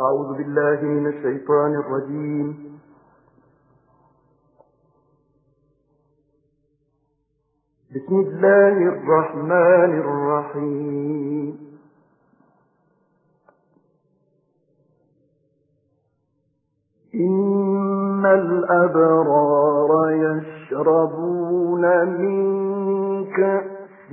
أعوذ بالله من الشيطان الرجيم. بسم الله الرحمن الرحيم. إن الأبرار يشربون من كأس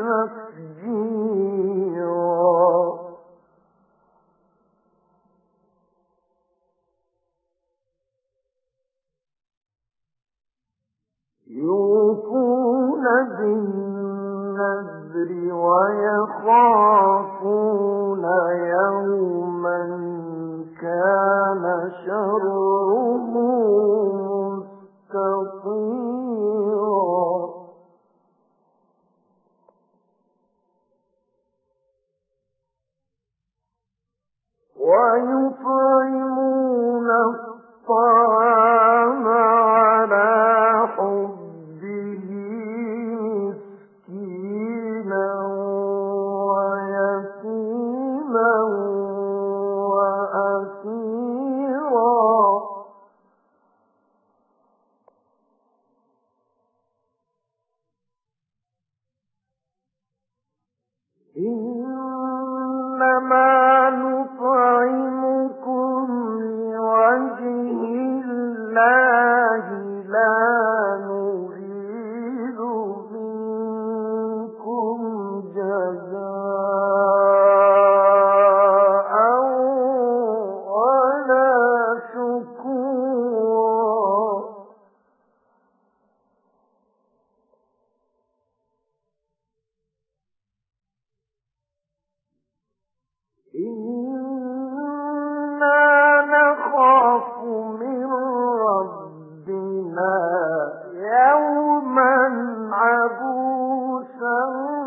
تفجيرا يوفون بالنذر ويخافون يوما كان شره سَمَّى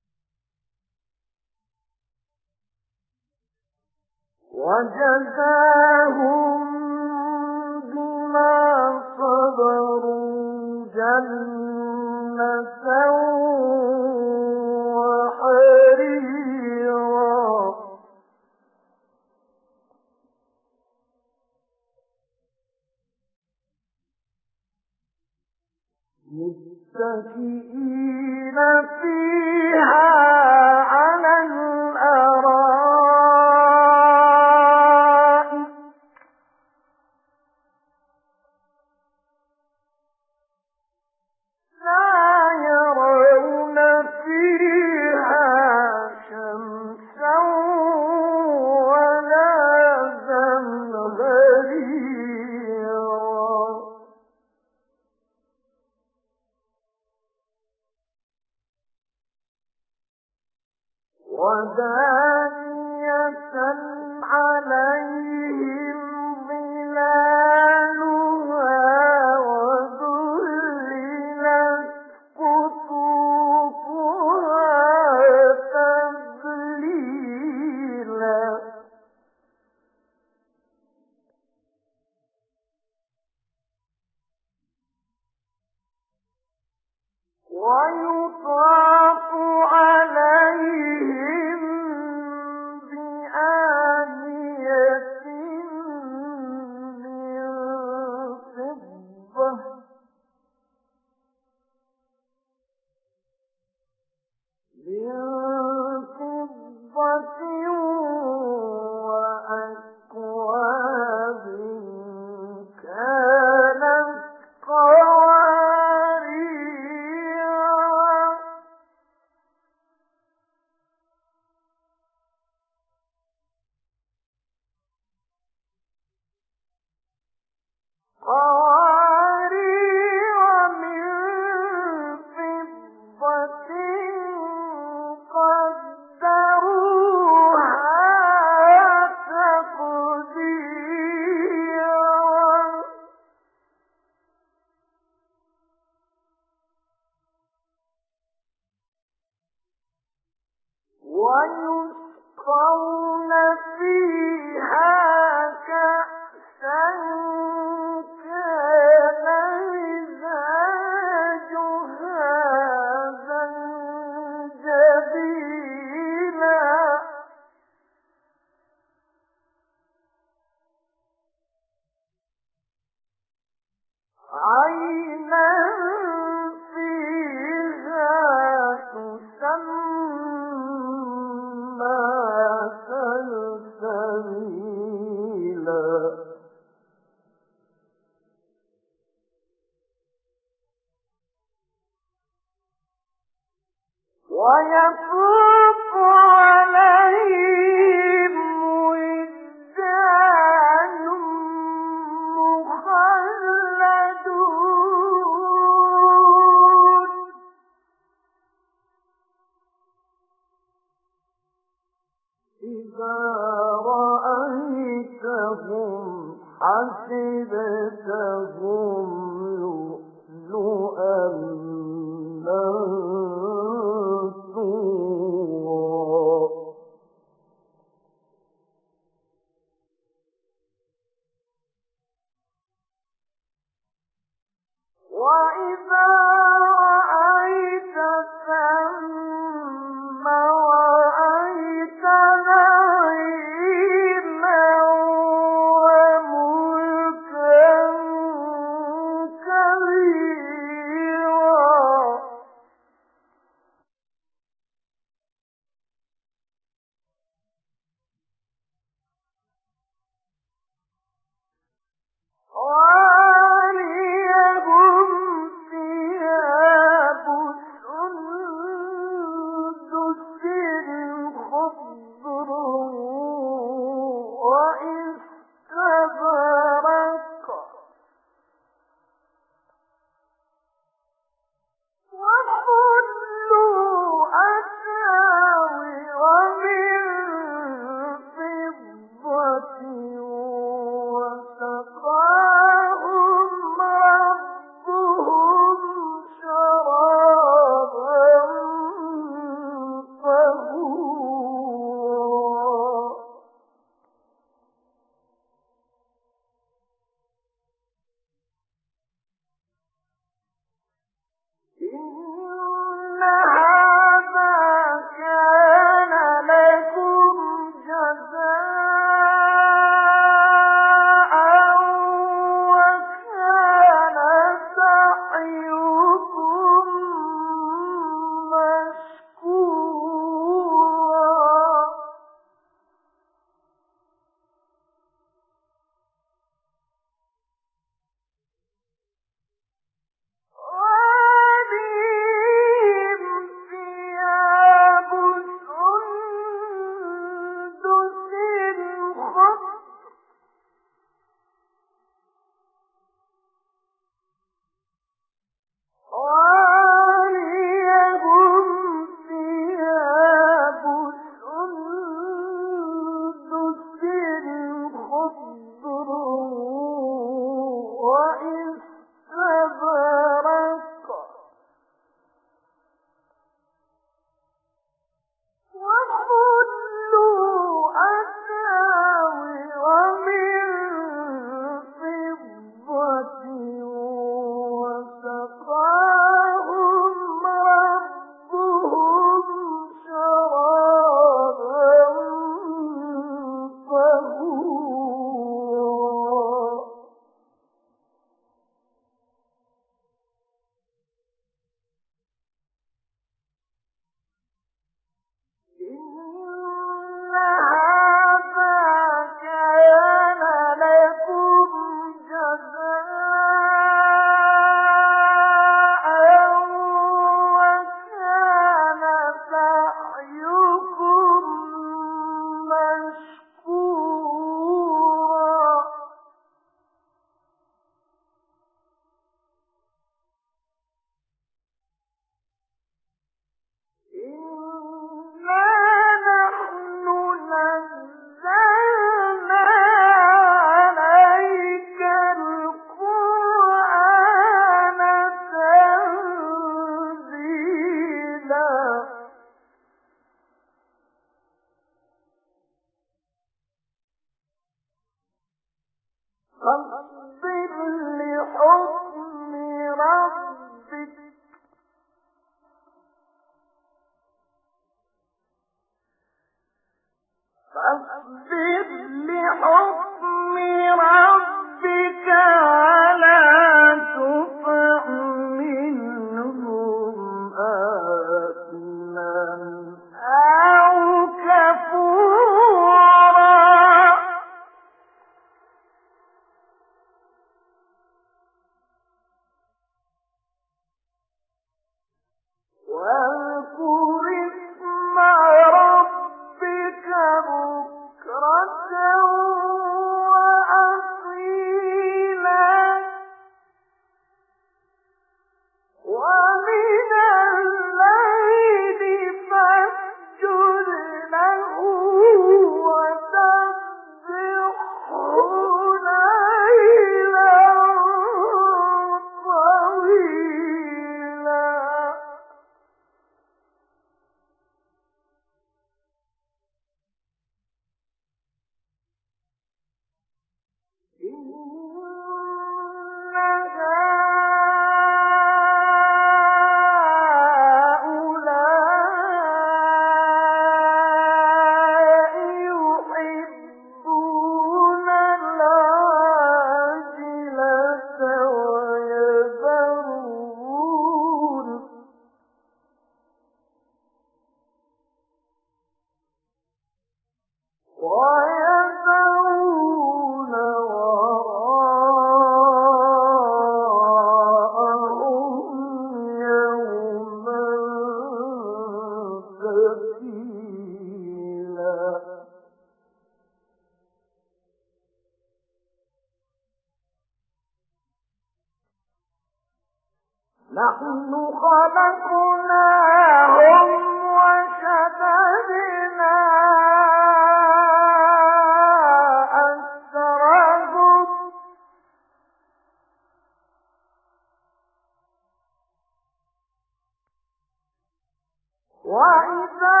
وإذا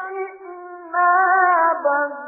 شئنا بدلنا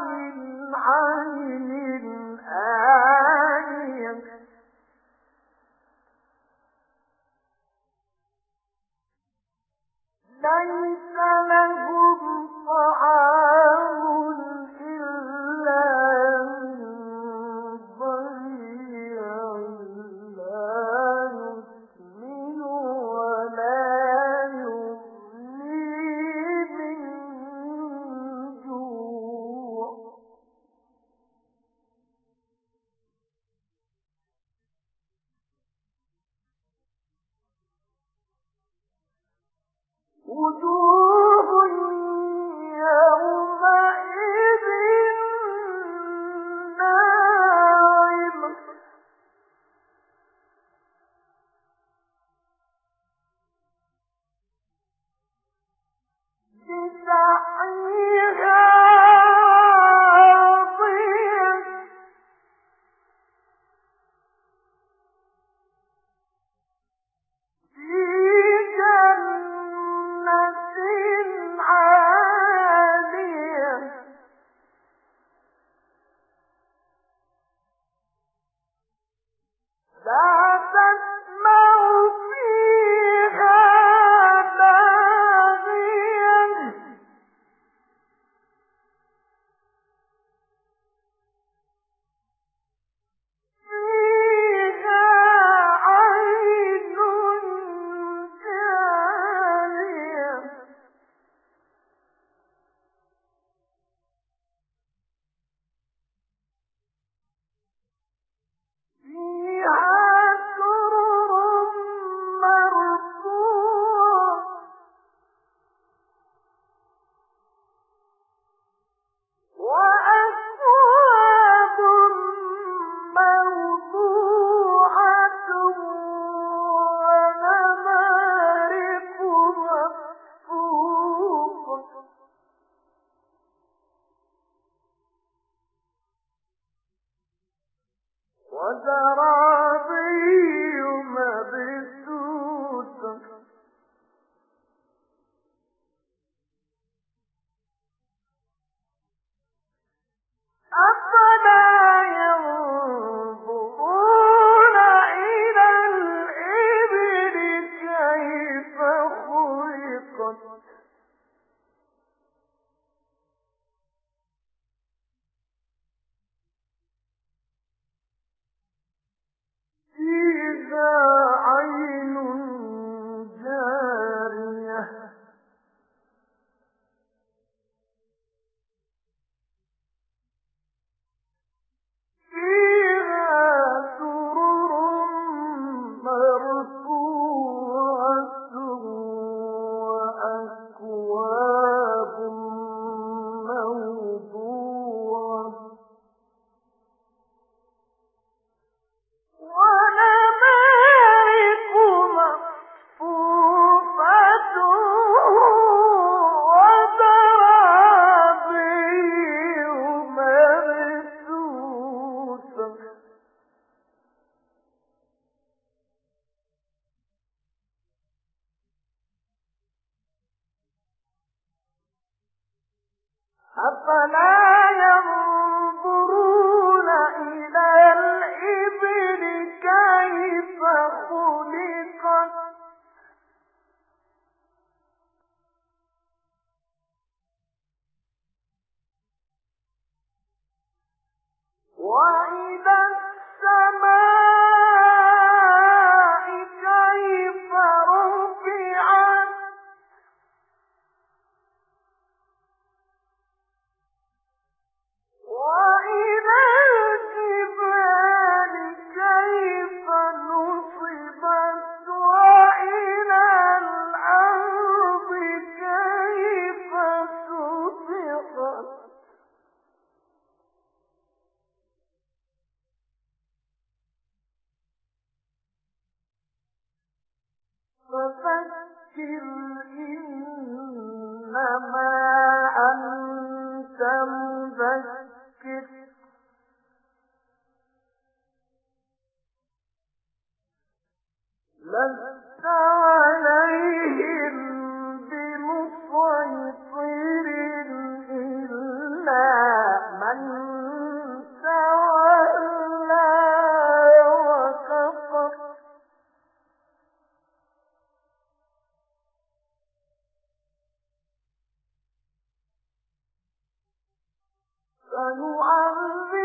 النَّاسِ على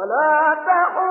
ولا تقل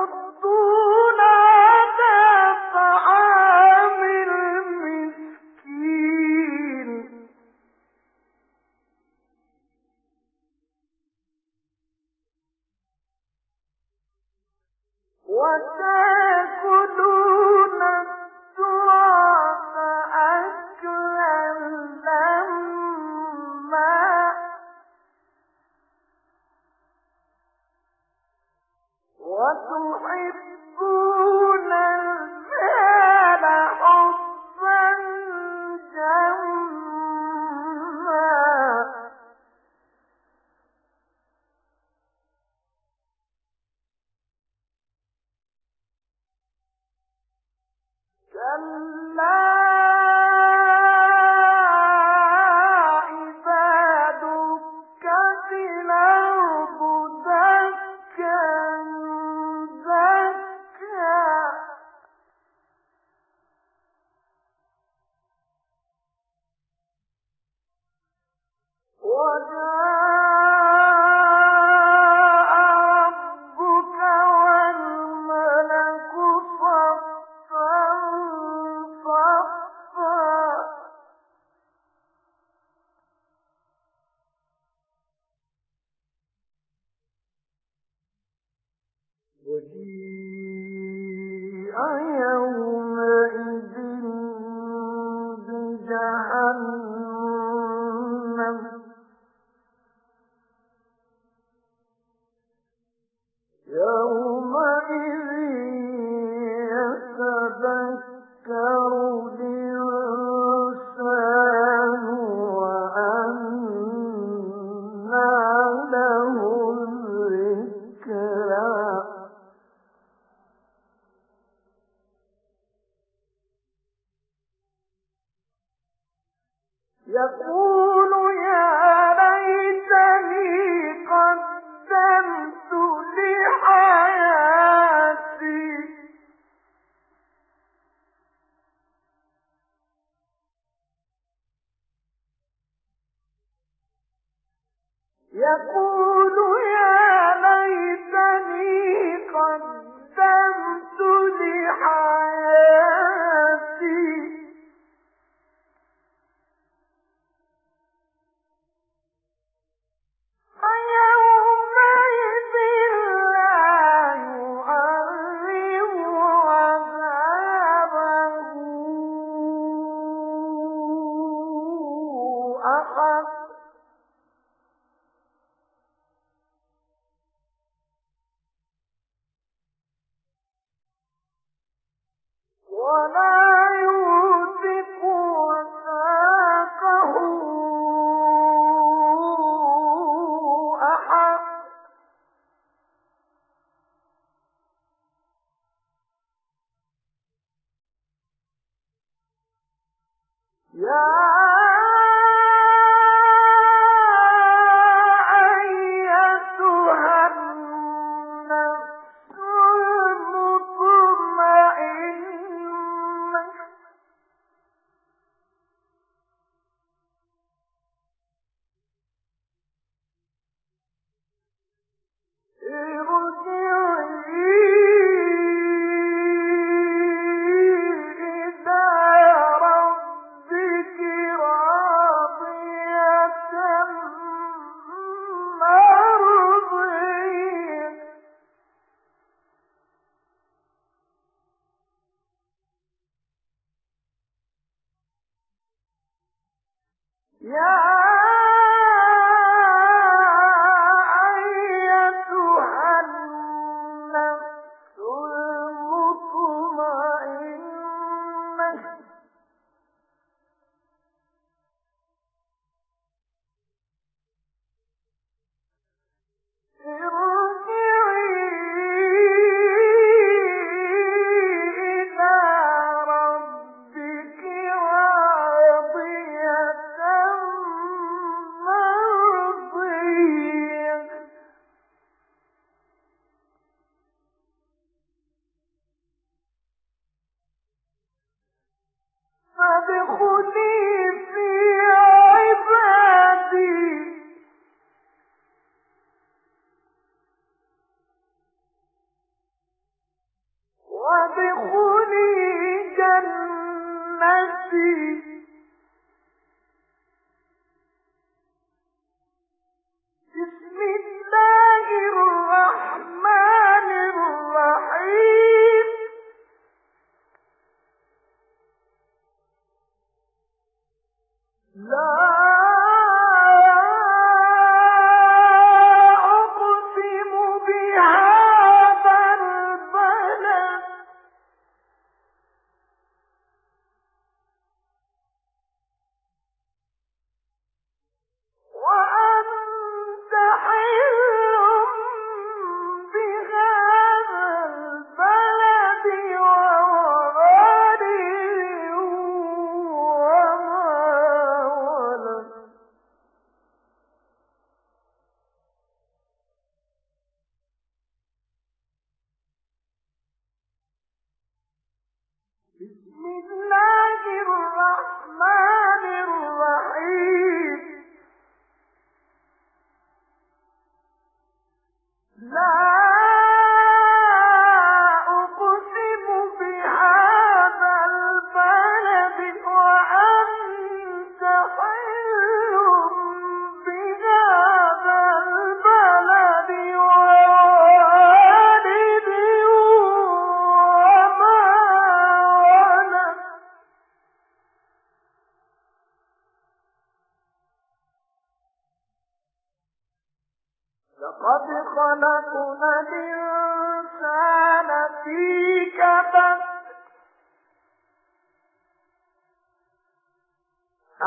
لقد خلقنا الإنسان في كفر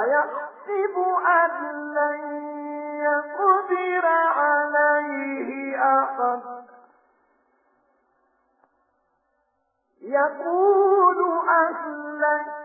أيحسب أن لن يقدر عليه أحد؟ يقول أهلك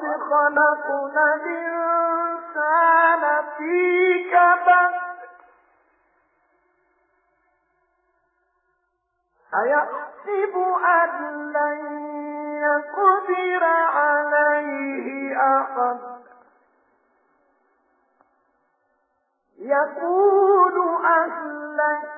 خلقنا الإنسان في كبد. أيحسب أن لن يقدر عليه أحد. يقول أهلك